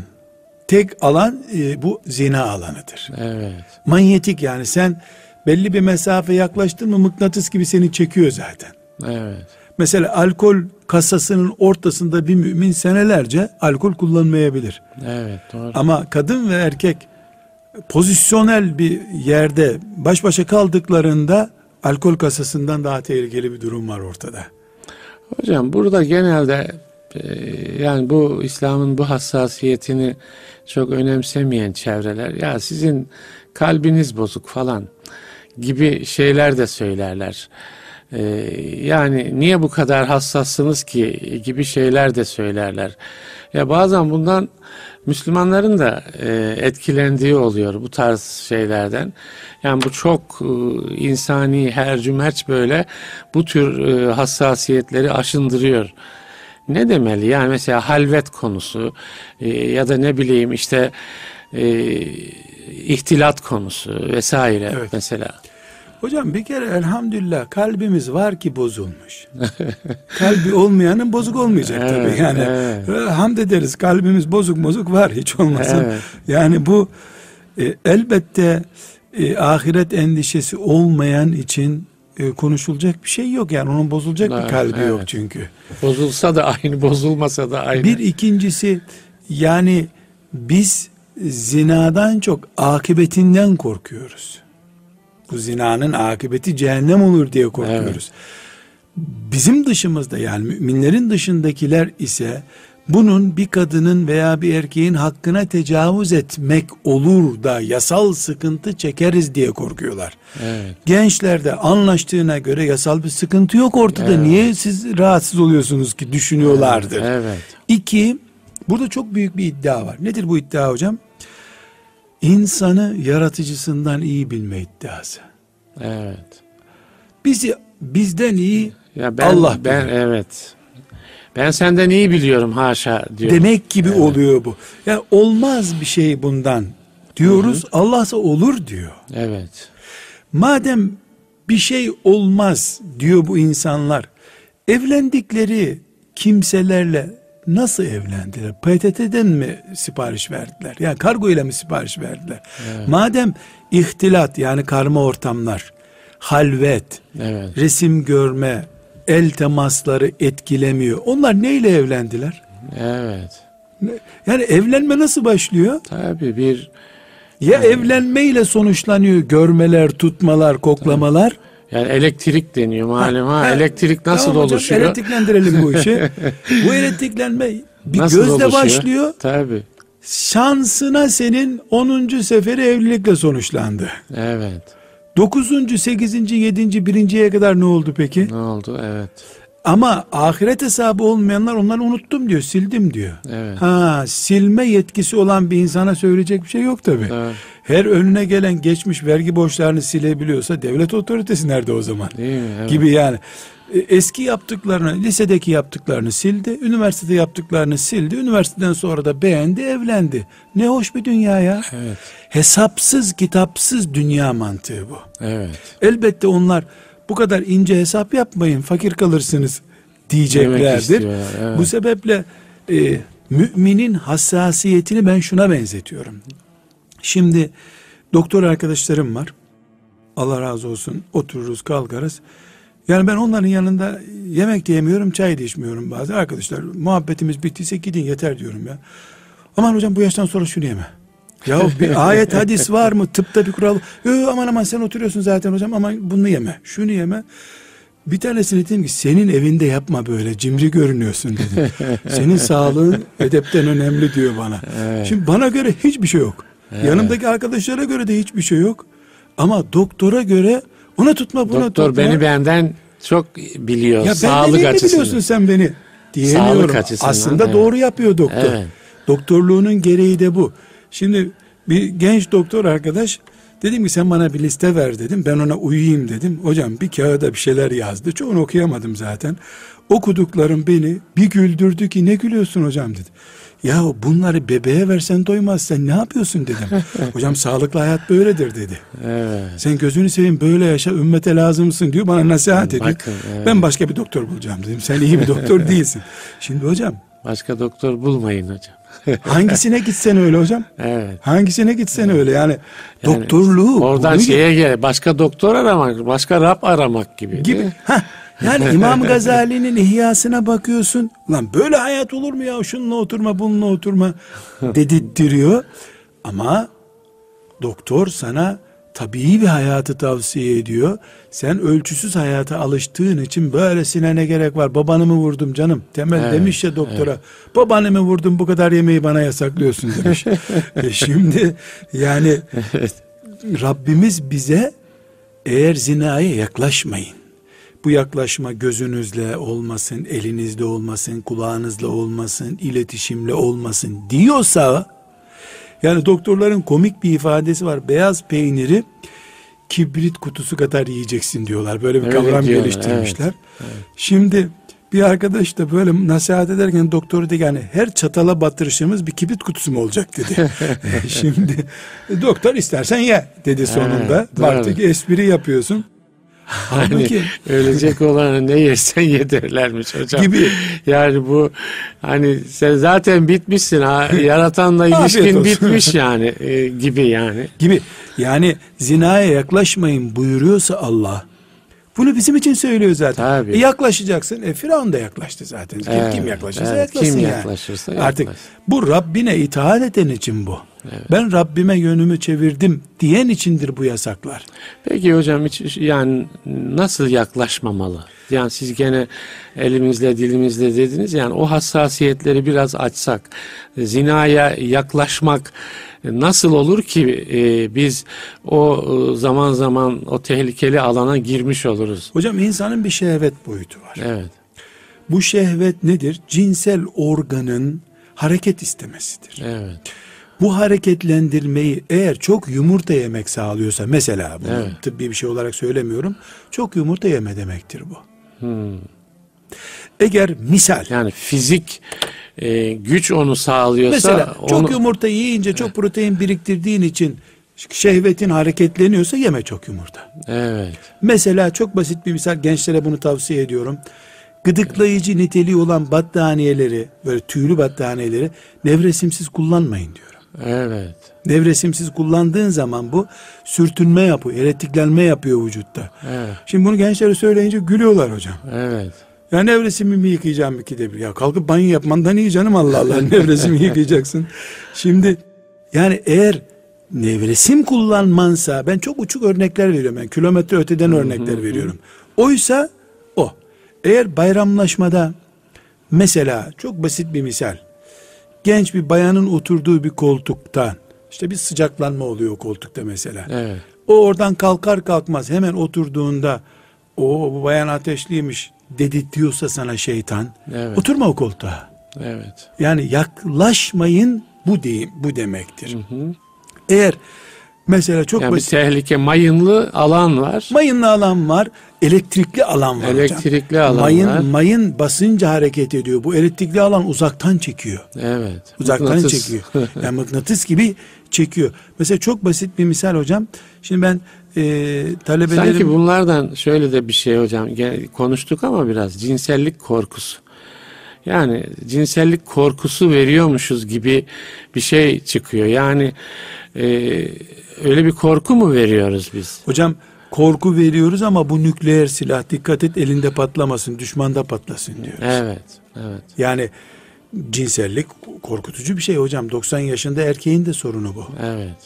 tek alan e, bu zina alanıdır. Evet. Manyetik yani sen belli bir mesafe yaklaştın mı mıknatıs gibi seni çekiyor zaten. Evet. Mesela alkol kasasının ortasında bir mümin senelerce alkol kullanmayabilir. Evet. Doğru. Ama kadın ve erkek pozisyonel bir yerde baş başa kaldıklarında alkol kasasından daha tehlikeli bir durum var ortada. Hocam burada genelde yani bu İslam'ın bu hassasiyetini çok önemsemeyen çevreler ya sizin kalbiniz bozuk falan gibi şeyler de söylerler. E, yani niye bu kadar hassassınız ki gibi şeyler de söylerler. Ya bazen bundan Müslümanların da e, etkilendiği oluyor bu tarz şeylerden. Yani bu çok e, insani her cümerç böyle bu tür e, hassasiyetleri aşındırıyor. Ne demeli? Yani mesela halvet konusu e, ya da ne bileyim işte e, ihtilat konusu vesaire Evet. mesela. Hocam bir kere elhamdülillah kalbimiz var ki bozulmuş. <laughs> Kalbi olmayanın bozuk olmayacak Evet, tabii. Yani evet. hamd ederiz kalbimiz bozuk bozuk var hiç olmasın. Evet. Yani bu e, elbette e, ahiret endişesi olmayan için e, konuşulacak bir şey yok. Yani onun bozulacak bir Evet, kalbi yok evet. çünkü. Bozulsa da aynı, bozulmasa da aynı. Bir ikincisi yani biz zinadan çok akıbetinden korkuyoruz. Bu zinanın akıbeti cehennem olur diye korkuyoruz. Bizim dışımızda yani müminlerin dışındakiler ise bunun bir kadının veya bir erkeğin hakkına tecavüz etmek olur da yasal sıkıntı çekeriz diye korkuyorlar. Evet. Gençlerde anlaştığına göre yasal bir sıkıntı yok ortada. Evet. Niye siz rahatsız oluyorsunuz ki düşünüyorlardır. Evet. İki, burada çok büyük bir iddia var. Nedir bu iddia hocam? İnsanı yaratıcısından iyi bilme iddiası. Evet. Bizi bizden iyi Ya ben Allah ben bilir. evet. Ben senden iyi biliyorum haşa diyor. demek gibi oluyor bu. Yani olmaz bir şey bundan diyoruz. Allah ise olur diyor. Evet. Madem bir şey olmaz diyor bu insanlar. Evlendikleri kimselerle nasıl evlendiler? PTT'den mi sipariş verdiler? Yani kargo ile mi sipariş verdiler? Madem ihtilat yani karma ortamlar, halvet, Evet. resim görme, el temasları etkilemiyor. Onlar neyle evlendiler? Evet. Yani evlenme nasıl başlıyor? Tabii bir Ya evlenmeyle sonuçlanıyor görmeler, tutmalar, koklamalar. yani elektrik deniyor malum ha. Ha, Elektrik nasıl tamam hocam, oluşuyor? Elektriklendirelim bu işi. bu <laughs> elektriklenme bir Nasıl gözle oluşuyor? başlıyor. Tabii. Şansına senin 10. seferi evlilikle sonuçlandı. Evet. 9. 8. 7. birinciye kadar ne oldu peki? Ne oldu? Evet. Ama ahiret hesabı olmayanlar onları unuttum diyor, sildim diyor. Evet. Ha, silme yetkisi olan bir insana söyleyecek bir şey yok tabi. Evet. Her önüne gelen geçmiş vergi borçlarını silebiliyorsa devlet otoritesi nerede o zaman? Değil mi? Evet. Gibi yani. E, Eski yaptıklarını, lisedeki yaptıklarını sildi, üniversitede yaptıklarını sildi, üniversiteden sonra da beğendi, evlendi. Ne hoş bir dünya ya. Evet. Hesapsız, kitapsız dünya mantığı bu. Evet. Elbette onlar bu kadar ince hesap yapmayın, fakir kalırsınız diyeceklerdir. evet. Bu sebeple e, müminin hassasiyetini ben şuna benzetiyorum. Şimdi doktor arkadaşlarım var. Allah razı olsun. Otururuz, kalkarız. Yani ben onların yanında yemek de yemiyorum, çay da içmiyorum bazen. Arkadaşlar muhabbetimiz bittiyse gidin yeter diyorum ya. Aman hocam bu yaştan sonra şunu yeme. Ya <laughs> bir ayet hadis var mı? Tıpta bir kural. Yo, aman aman sen oturuyorsun zaten hocam ama bunu yeme. Şunu yeme. Bir tanesine dedim ki senin evinde yapma böyle cimri görünüyorsun dedim. <laughs> Senin sağlığın edepten önemli diyor bana. Evet. Şimdi bana göre hiçbir şey yok. Yanımdaki arkadaşlara göre de hiçbir şey yok. Ama doktora göre ona tutma buna Doktor tutma. beni benden çok biliyor. ya Sağlık ben de açısından. biliyorsun sen beni diyemiyorum. Sağlık açısından, Aslında evet. doğru yapıyor doktor. Evet. Doktorluğunun gereği de bu. Şimdi bir genç doktor arkadaş dedim ki sen bana bir liste ver dedim. Ben ona uyuyayım dedim. Hocam bir kağıda bir şeyler yazdı. Çoğunu okuyamadım zaten. Okuduklarım beni bir güldürdü ki ne gülüyorsun hocam dedi. Ya bunları bebeğe versen doymaz sen ne yapıyorsun dedim. <laughs> hocam sağlıklı hayat böyledir dedi. Evet. Sen gözünü seveyim böyle yaşa ümmete lazımsın diyor bana nasihat ediyor. Bakın, evet. Ben başka bir doktor bulacağım dedim. Sen iyi bir doktor <laughs> değilsin. Şimdi hocam Başka doktor bulmayın hocam. <laughs> hangisine gitsen öyle hocam? evet. Hangisine gitsen öyle yani, Yani doktorluğu Oradan şeye gel. Başka doktor aramak, başka Rab aramak gibi. gibi. Heh, yani <laughs> İmam Gazali'nin ihyasına bakıyorsun. Lan böyle hayat olur mu ya? Şununla oturma, bununla oturma <laughs> dedirtiyor. Ama doktor sana tabii bir hayatı tavsiye ediyor. Sen ölçüsüz hayata alıştığın için böylesine ne gerek var? Babanı mı vurdum canım? Temel Evet, demiş ya doktora. Babanı mı vurdum bu kadar yemeği bana yasaklıyorsun demiş. <laughs> e şimdi yani Rabbimiz bize eğer zinaya yaklaşmayın. Bu yaklaşma gözünüzle olmasın, elinizde olmasın, kulağınızla olmasın, iletişimle olmasın diyorsa yani doktorların komik bir ifadesi var. Beyaz peyniri kibrit kutusu kadar yiyeceksin diyorlar. Böyle bir Öyle kavram diyorlar, geliştirmişler. Şimdi bir arkadaş da böyle nasihat ederken doktor dedi yani her çatala batırışımız bir kibrit kutusu mu olacak dedi. <laughs> Şimdi doktor istersen ye dedi sonunda. Evet. Baktık espri yapıyorsun. Hani ölecek olana ne yersen <laughs> ye derlermiş hocam. Gibi. Yani bu hani sen zaten bitmişsin ha. Yaratanla ilişkin bitmiş yani e, gibi yani. gibi yani zinaya yaklaşmayın buyuruyorsa Allah bunu bizim için söylüyor zaten. Tabii. E yaklaşacaksın. E Firavun da yaklaştı zaten. Kim, Evet, kim yaklaşırsa evet. yaklaşsın Kim yani. yaklaşırsa Artık yaklaşsın. bu Rabbine itaat eden için bu. Ben Rabbime yönümü çevirdim diyen içindir bu yasaklar. Peki hocam hiç yani nasıl yaklaşmamalı? Yani siz gene elimizle dilimizle dediniz yani o hassasiyetleri biraz açsak zinaya yaklaşmak nasıl olur ki e, biz o e, zaman zaman o tehlikeli alana girmiş oluruz. Hocam insanın bir şehvet boyutu var. Evet. Bu şehvet nedir? Cinsel organın hareket istemesidir. Evet. Bu hareketlendirmeyi eğer çok yumurta yemek sağlıyorsa mesela bunu Evet. tıbbi bir şey olarak söylemiyorum. Çok yumurta yeme demektir bu. Hmm. Eğer misal Yani fizik e, güç onu sağlıyorsa mesela çok onu, yumurta yiyince çok protein biriktirdiğin için şehvetin hareketleniyorsa yeme çok yumurta. Evet. Mesela çok basit bir misal gençlere bunu tavsiye ediyorum. Gıdıklayıcı niteliği olan battaniyeleri böyle tüylü battaniyeleri nevresimsiz kullanmayın diyorum. Evet. Nevresimsiz kullandığın zaman bu sürtünme yapıyor, elektriklenme yapıyor vücutta. Evet. Şimdi bunu gençlere söyleyince gülüyorlar hocam. Evet. Ya nevresimi mi yıkayacağım ikide bir? Ya kalkıp banyo yapmandan iyi canım Allah Allah <laughs> nevresimi yıkayacaksın. Şimdi yani eğer nevresim kullanmansa ben çok uçuk örnekler veriyorum. Yani kilometre öteden örnekler veriyorum. Oysa o. Eğer bayramlaşmada mesela çok basit bir misal. Genç bir bayanın oturduğu bir koltuktan işte bir sıcaklanma oluyor o koltukta mesela. Evet. O oradan kalkar kalkmaz hemen oturduğunda o bu bayan ateşliymiş dedi diyorsa sana şeytan Evet. oturma o koltuğa. Evet. Yani yaklaşmayın bu değil, bu demektir. Eğer mesela çok Yani bir basit tehlike mayınlı alan var. mayınlı alan var, elektrikli alan var hocam. Elektrikli alan mayın, var. Mayın basınca hareket ediyor. Bu elektrikli alan uzaktan çekiyor. Evet. Uzaktan Mıknatıs. çekiyor. <laughs> Yani mıknatıs gibi çekiyor. Mesela çok basit bir misal hocam. Şimdi ben e, talebelerim... Sanki bunlardan şöyle de bir şey hocam konuştuk ama biraz cinsellik korkusu. Yani cinsellik korkusu veriyormuşuz gibi bir şey çıkıyor. Yani e, öyle bir korku mu veriyoruz biz? Hocam korku veriyoruz ama bu nükleer silah dikkat et elinde patlamasın düşmanda patlasın diyor. Evet, evet. Yani cinsellik korkutucu bir şey hocam. 90 yaşında erkeğin de sorunu bu. Evet.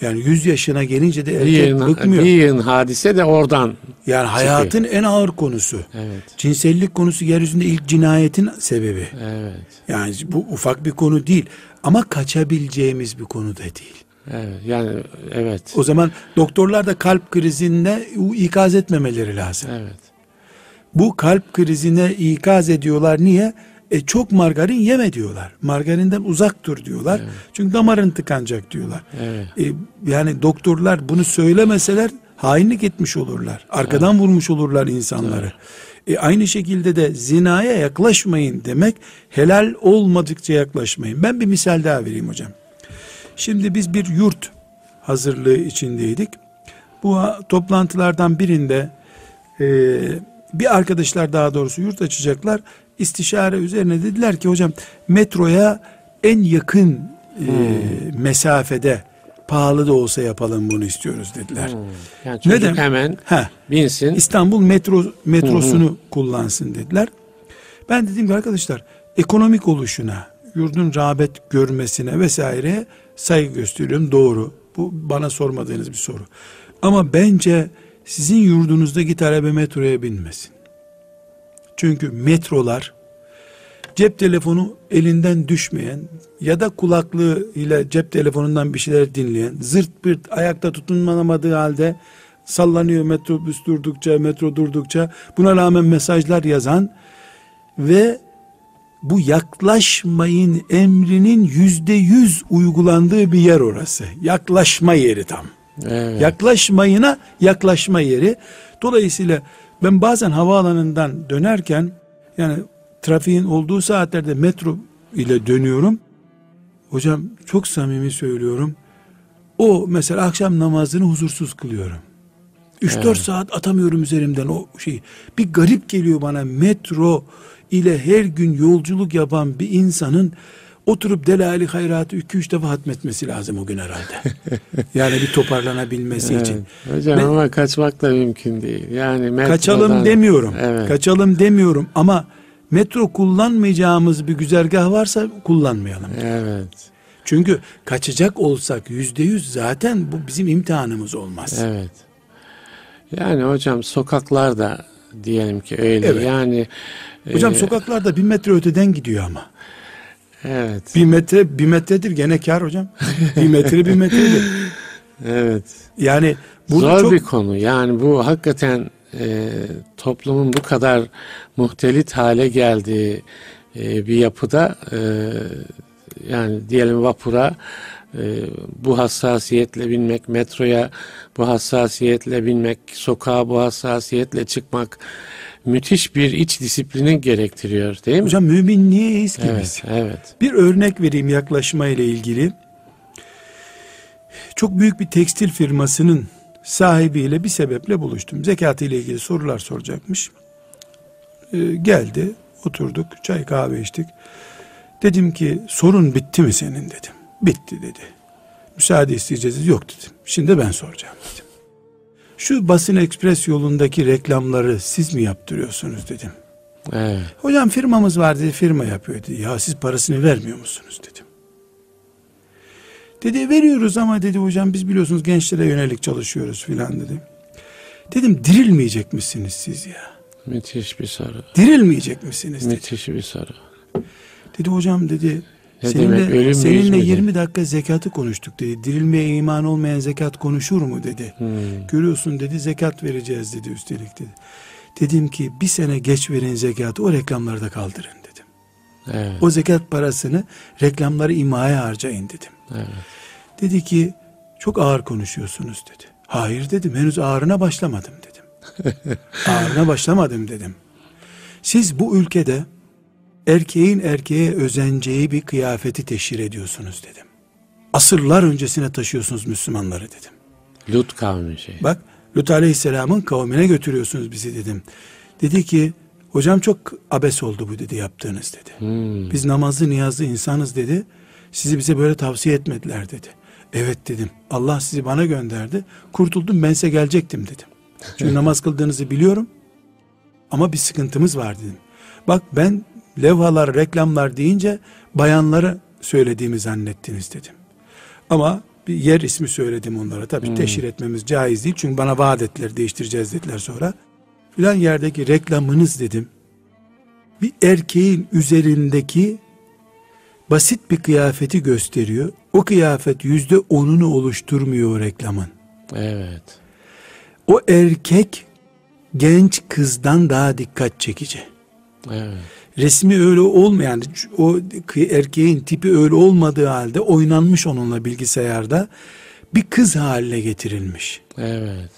Yani 100 yaşına gelince de Bir erkek yığın, bıkmıyor. bir hadise de oradan. Yani hayatın en ağır konusu. Evet, Cinsellik konusu yeryüzünde ilk cinayetin sebebi. evet, Yani bu ufak bir konu değil. Ama kaçabileceğimiz bir konu da değil. Evet. Yani evet, O zaman doktorlar da kalp krizinde ikaz etmemeleri lazım. evet. Bu kalp krizine ikaz ediyorlar. Niye? E çok margarin yeme diyorlar. Margarinden uzak dur diyorlar. Çünkü damarın tıkanacak diyorlar. Evet. E, yani doktorlar bunu söylemeseler hainlik etmiş olurlar. Arkadan vurmuş olurlar insanları. E, aynı şekilde de zinaya yaklaşmayın demek helal olmadıkça yaklaşmayın. Ben bir misal daha vereyim hocam. Şimdi biz bir yurt hazırlığı içindeydik. Bu ha- toplantılardan birinde e, bir arkadaşlar daha doğrusu yurt açacaklar. İstişare üzerine dediler ki hocam metroya en yakın e, mesafede pahalı da olsa yapalım bunu istiyoruz dediler. Yani çocuk Neden? hemen Heh, binsin. İstanbul metro metrosunu kullansın dediler. Ben dedim ki arkadaşlar ekonomik oluşuna, yurdun rağbet görmesine vesaire saygı gösteriyorum doğru. Bu bana sormadığınız bir soru. Ama bence sizin yurdunuzdaki talebe metroya binmesin. Çünkü metrolar cep telefonu elinden düşmeyen ya da kulaklığı ile cep telefonundan bir şeyler dinleyen zırt pırt ayakta tutunamadığı halde sallanıyor metrobüs durdukça metro durdukça buna rağmen mesajlar yazan ve bu yaklaşmayın emrinin yüzde yüz uygulandığı bir yer orası. Yaklaşma yeri tam. Evet. Yaklaşmayına yaklaşma yeri. Dolayısıyla ben bazen havaalanından dönerken yani trafiğin olduğu saatlerde metro ile dönüyorum. Hocam çok samimi söylüyorum. O mesela akşam namazını huzursuz kılıyorum. 3-4 saat atamıyorum üzerimden o şeyi. Bir garip geliyor bana metro ile her gün yolculuk yapan bir insanın oturup Delali Hayrat'ı 2-3 defa hatmetmesi lazım o gün herhalde. <laughs> yani bir toparlanabilmesi için. Evet. Hocam Ne- ama kaçmak da mümkün değil. Yani metrodan- Kaçalım demiyorum. Evet. Kaçalım demiyorum ama metro kullanmayacağımız bir güzergah varsa kullanmayalım. Evet. Çünkü kaçacak olsak yüzde yüz zaten bu bizim imtihanımız olmaz. Evet. Yani hocam sokaklarda diyelim ki öyle. Evet. Yani Hocam e, sokaklarda bir metre öteden gidiyor ama. Evet. Bir metre bir metredir gene kar hocam. bir metre bir metredir. <laughs> Evet. Yani burada Zor çok bir konu. Yani bu hakikaten e, toplumun bu kadar muhtelit hale geldiği e, bir yapıda e, yani diyelim vapura e, bu hassasiyetle binmek, metroya bu hassasiyetle binmek, sokağa bu hassasiyetle çıkmak müthiş bir iç disiplini gerektiriyor değil mi? hocam müminliğiz ki biz. evet, evet. Bir örnek vereyim yaklaşma ile ilgili. Çok büyük bir tekstil firmasının sahibiyle bir sebeple buluştum. Zekat ile ilgili sorular soracakmış. Ee, geldi, oturduk, çay kahve içtik. Dedim ki sorun bitti mi senin dedim. Bitti dedi. Müsaade isteyeceğiz. Yok dedim. Şimdi ben soracağım dedim. Şu basın ekspres yolundaki reklamları siz mi yaptırıyorsunuz dedim. Evet. Hocam firmamız var dedi firma yapıyor dedi. Ya siz parasını vermiyor musunuz dedim. Dedi veriyoruz ama dedi hocam biz biliyorsunuz gençlere yönelik çalışıyoruz filan dedi. Dedim dirilmeyecek misiniz siz ya? Müthiş bir soru. Dirilmeyecek misiniz dedi. Müthiş bir soru. Dedi hocam dedi Ne seninle, demek? Ölüm seninle yüz mü 20 dakika zekatı konuştuk dedi. Dirilmeye iman olmayan zekat konuşur mu dedi. Hmm. Görüyorsun dedi zekat vereceğiz dedi üstelik dedi. Dedim ki bir sene geç verin zekatı o reklamları da kaldırın dedim. Evet. O zekat parasını reklamları imaya harcayın dedim. evet. Dedi ki çok ağır konuşuyorsunuz dedi. Hayır dedim henüz ağırına başlamadım dedim. <laughs> ağırına başlamadım dedim. Siz bu ülkede erkeğin erkeğe özeneceği bir kıyafeti teşhir ediyorsunuz dedim. Asırlar öncesine taşıyorsunuz Müslümanları dedim. Lut kavmi şey. Bak Lut Aleyhisselam'ın kavmine götürüyorsunuz bizi dedim. Dedi ki hocam çok abes oldu bu dedi yaptığınız dedi. Hmm. Biz namazlı niyazlı insanız dedi. Sizi bize böyle tavsiye etmediler dedi. Evet dedim. Allah sizi bana gönderdi. Kurtuldum ben size gelecektim dedim. Çünkü namaz kıldığınızı biliyorum. Ama bir sıkıntımız var dedim. Bak ben levhalar, reklamlar deyince bayanları söylediğimi zannettiniz dedim. Ama bir yer ismi söyledim onlara. Tabii teşhir etmemiz caiz değil. Çünkü bana vaat ettiler, değiştireceğiz dediler sonra. Filan yerdeki reklamınız dedim. Bir erkeğin üzerindeki basit bir kıyafeti gösteriyor. O kıyafet yüzde onunu oluşturmuyor o reklamın. Evet. O erkek genç kızdan daha dikkat çekici. Evet. Resmi öyle olmayan, o erkeğin tipi öyle olmadığı halde oynanmış onunla bilgisayarda bir kız haline getirilmiş. Evet.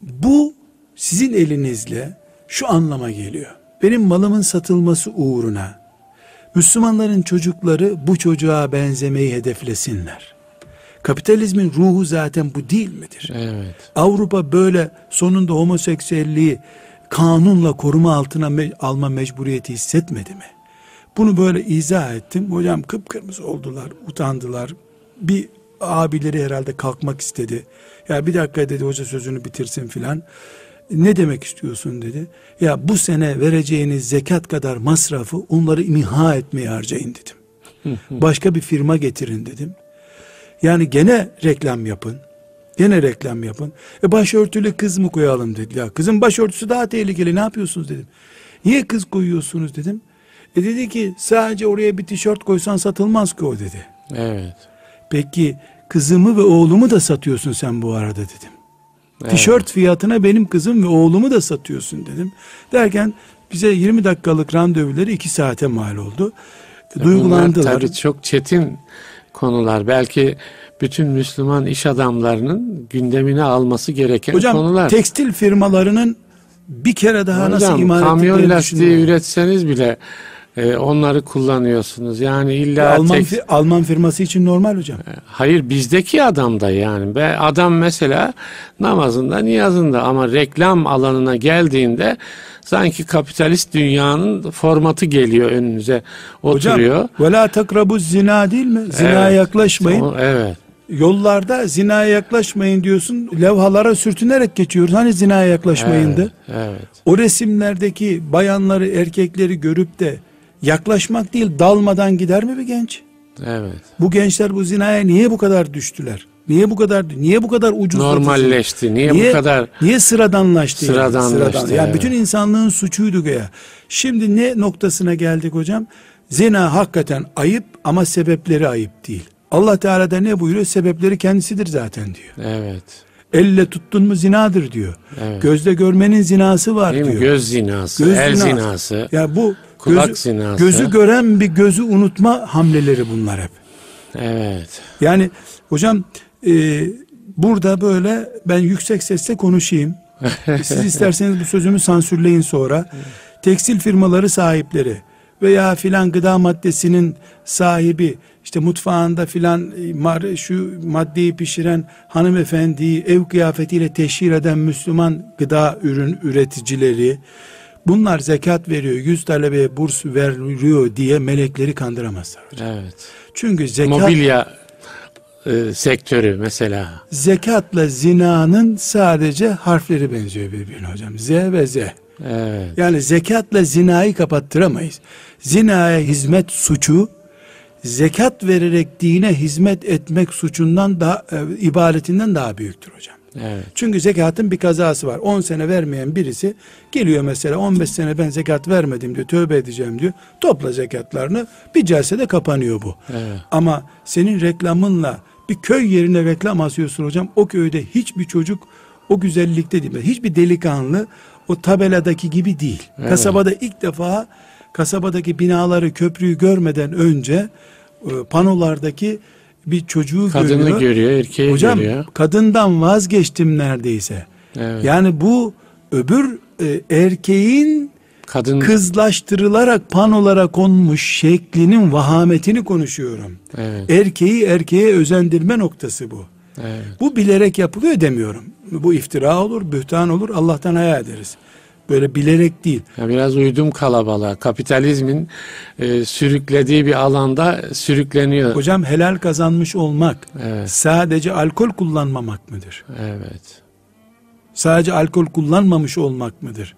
Bu sizin elinizle şu anlama geliyor. Benim malımın satılması uğruna Müslümanların çocukları bu çocuğa benzemeyi hedeflesinler. Kapitalizmin ruhu zaten bu değil midir? Evet. Avrupa böyle sonunda homoseksüelliği kanunla koruma altına me- alma mecburiyeti hissetmedi mi? Bunu böyle izah ettim. Hocam kıpkırmızı oldular, utandılar. Bir abileri herhalde kalkmak istedi. Ya bir dakika dedi hoca sözünü bitirsin filan. Ne demek istiyorsun dedi. Ya bu sene vereceğiniz zekat kadar masrafı onları imha etmeye harcayın dedim. Başka bir firma getirin dedim. Yani gene reklam yapın. Gene reklam yapın. E başörtülü kız mı koyalım dedi. Ya kızın başörtüsü daha tehlikeli ne yapıyorsunuz dedim. Niye kız koyuyorsunuz dedim. E dedi ki sadece oraya bir tişört koysan satılmaz ki o dedi. Evet. Peki kızımı ve oğlumu da satıyorsun sen bu arada dedim. Evet. Tişört fiyatına benim kızım ve oğlumu da satıyorsun dedim. Derken bize 20 dakikalık randevuları 2 saate mal oldu. Bunlar Duygulandılar. tabii çok çetin konular. Belki bütün Müslüman iş adamlarının gündemine alması gereken Hocam konular. tekstil firmalarının bir kere daha nasıl Hocam iman kamyon ettiklerini lastiği üretseniz bile e, onları kullanıyorsunuz. Yani illa Alman, tek- fi- Alman firması için normal hocam. Hayır bizdeki adam da yani. Be adam mesela namazında niyazında ama reklam alanına geldiğinde sanki kapitalist dünyanın formatı geliyor önünüze oturuyor. Hocam ve la takrabu zina değil mi? Zinaya Evet. yaklaşmayın. O- evet. Yollarda zinaya yaklaşmayın diyorsun. Levhalara sürtünerek geçiyoruz. Hani zinaya yaklaşmayındı? Evet. evet. O resimlerdeki bayanları, erkekleri görüp de yaklaşmak değil dalmadan gider mi bir genç? Evet. Bu gençler bu zinaya niye bu kadar düştüler? Niye bu kadar niye bu kadar ucuz Normalleşti. Niye, bu kadar niye sıradanlaştı? yani? Sıradanlaştı, Sıradan. Yani evet. bütün insanlığın suçuydu ya. Şimdi ne noktasına geldik hocam? Zina hakikaten ayıp ama sebepleri ayıp değil. Allah Teala da ne buyuruyor? Sebepleri kendisidir zaten diyor. Evet. Elle tuttun mu zinadır diyor. Evet. Gözle görmenin zinası var Değil mi? diyor. Göz zinası, Göz el zinası. zinası. Ya bu Kulak gözü, zinası. gözü gören bir gözü unutma hamleleri bunlar hep. Evet. Yani hocam e, burada böyle ben yüksek sesle konuşayım. <laughs> Siz isterseniz bu sözümü sansürleyin sonra. Tekstil firmaları sahipleri veya filan gıda maddesinin sahibi işte mutfağında filan e, şu maddeyi pişiren hanımefendiyi ev kıyafetiyle teşhir eden Müslüman gıda ürün üreticileri bunlar zekat veriyor, yüz talebeye burs veriyor diye melekleri kandıramazlar. hocam. Evet. Çünkü zekat Mobilya e, sektörü mesela. zekatla zinanın sadece harfleri benziyor birbirine hocam. Z ve Z. Evet. Yani zekatla zinayı kapattıramayız. Zinaya hizmet suçu zekat vererek dine hizmet etmek suçundan daha e, ibadetinden daha büyüktür hocam. Evet. Çünkü zekatın bir kazası var. 10 sene vermeyen birisi geliyor mesela 15 sene ben zekat vermedim diyor. Tövbe edeceğim diyor. Topla zekatlarını. Bir celsede kapanıyor bu. Evet. Ama senin reklamınla bir köy yerine reklam asıyorsun hocam. O köyde hiçbir çocuk o güzellikte değil. Hiçbir delikanlı o tabeladaki gibi değil. Evet. Kasabada ilk defa kasabadaki binaları köprüyü görmeden önce e, panolardaki bir çocuğu Kadını görüyor. görüyor, erkeği Hocam görüyor. kadından vazgeçtim neredeyse. Evet. Yani bu öbür e, erkeğin Kadın kızlaştırılarak panolara konmuş şeklinin vahametini konuşuyorum. Evet. Erkeği erkeğe özendirme noktası bu. Evet. Bu bilerek yapılıyor demiyorum. Bu iftira olur, bühtan olur, Allah'tan haya ederiz. Böyle bilerek değil. Ya biraz uydum kalabalığa. Kapitalizmin e, sürüklediği bir alanda sürükleniyor. Hocam helal kazanmış olmak Evet. sadece alkol kullanmamak mıdır? Evet. Sadece alkol kullanmamış olmak mıdır?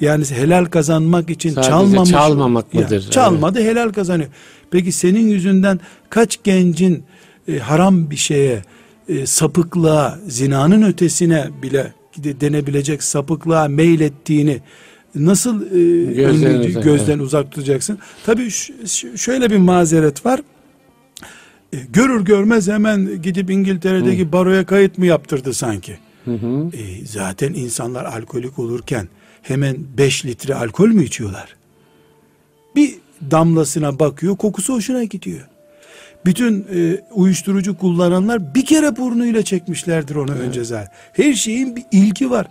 Yani helal kazanmak için Sadece çalmamış çalmamak Ya, mıdır? çalmadı helal kazanıyor. Peki senin yüzünden kaç gencin e, haram bir şeye, e, sapıklığa, zinanın ötesine bile de- denebilecek sapıklığa meylettiğini nasıl e, Gözden önlü- uzak, gözden uzak tutacaksın? Tabii şöyle bir mazeret var. E, görür görmez hemen gidip İngiltere'deki baroya kayıt mı yaptırdı sanki? Hı hı. E, zaten insanlar alkolik olurken hemen 5 litre alkol mü içiyorlar? Bir damlasına bakıyor, kokusu hoşuna gidiyor. Bütün e, uyuşturucu kullananlar bir kere burnuyla çekmişlerdir onu önce zaten. Her şeyin bir ilgi var.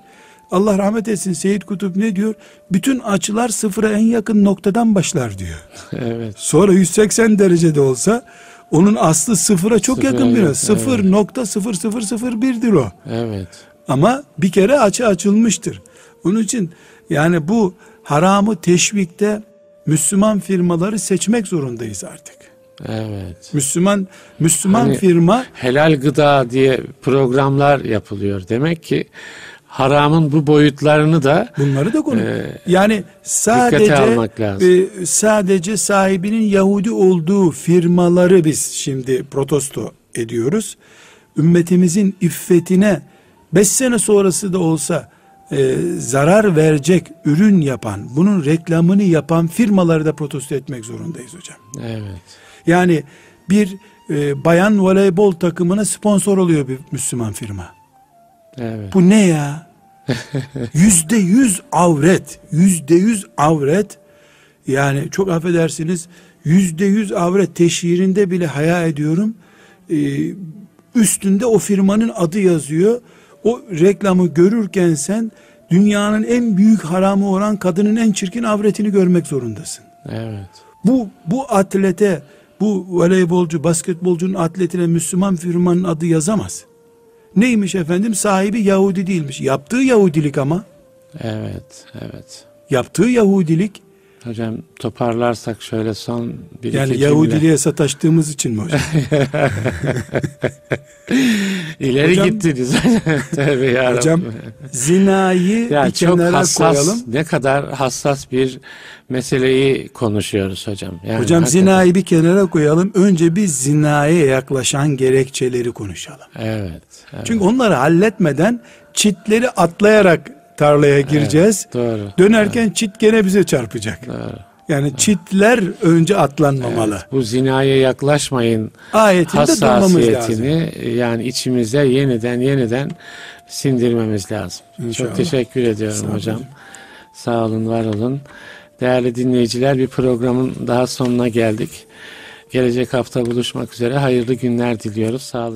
Allah rahmet etsin Seyyid Kutup ne diyor? Bütün açılar sıfıra en yakın noktadan başlar diyor. <laughs> Evet. Sonra 180 derecede olsa onun aslı sıfıra çok Sıfıra yakın bir yakın, sıfır nokta sıfır sıfır sıfır birdir o. Evet. Ama bir kere açı açılmıştır. Onun için yani bu haramı teşvikte Müslüman firmaları seçmek zorundayız artık. Evet. Müslüman Müslüman Hani- firma Helal gıda diye programlar yapılıyor. Demek ki haramın bu boyutlarını da bunları da konu. Ee, yani sadece almak lazım. e, sadece sahibinin Yahudi olduğu firmaları biz şimdi protesto ediyoruz. Ümmetimizin iffetine 5 sene sonrası da olsa e, zarar verecek ürün yapan, bunun reklamını yapan firmaları da protesto etmek zorundayız hocam. evet. Yani bir e, bayan voleybol takımına sponsor oluyor bir Müslüman firma. Evet. Bu ne ya? <laughs> Yüzde yüz avret. Yüzde yüz avret. Yani çok affedersiniz. Yüzde yüz avret teşhirinde bile haya ediyorum. Ee, üstünde o firmanın adı yazıyor. O reklamı görürken sen dünyanın en büyük haramı olan kadının en çirkin avretini görmek zorundasın. Evet. Bu bu atlete, bu voleybolcu, basketbolcunun atletine Müslüman firmanın adı yazamaz. Neymiş efendim? Sahibi Yahudi değilmiş. Yaptığı Yahudilik ama. Evet. Evet. Yaptığı Yahudilik Hocam toparlarsak şöyle son bir yani iki. Yahudiliğe sataştığımız için mi hocam? <laughs> İleri Hocam- gittiniz. <laughs> Tövbe yarabbim. hocam zinayı ya bir çok kenara hassas, koyalım. ne kadar hassas bir meseleyi konuşuyoruz hocam. Yani Hocam hakikaten- zinayı bir kenara koyalım. Önce biz zinaya yaklaşan gerekçeleri konuşalım. Evet. evet. Çünkü onları halletmeden çitleri atlayarak tarlaya gireceğiz. Doğru. Dönerken çit gene bize çarpacak. Doğru. Yani çitler önce atlanmamalı. Bu zinaya yaklaşmayın Ayetinde durmamız lazım. hassasiyetini yani içimize yeniden yeniden sindirmemiz lazım. İnşallah. Çok teşekkür ediyorum Sağ hocam. Sağ olun, var olun. Değerli dinleyiciler bir programın daha sonuna geldik. Gelecek hafta buluşmak üzere hayırlı günler diliyoruz. Sağlıcakla